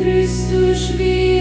Christus wie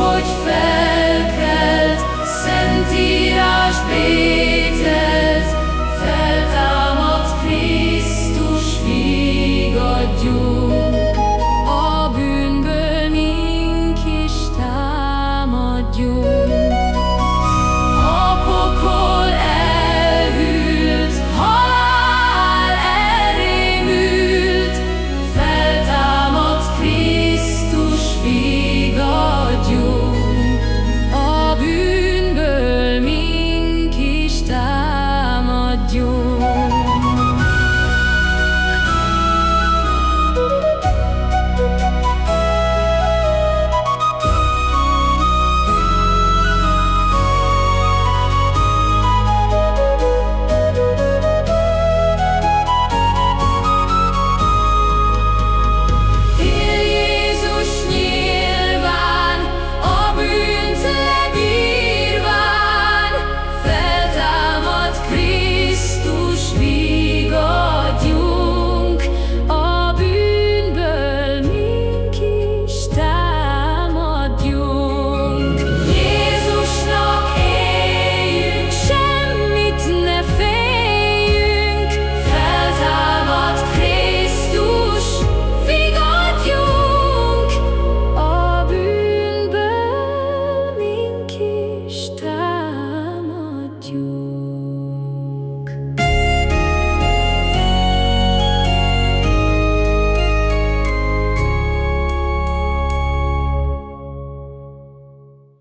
Choice.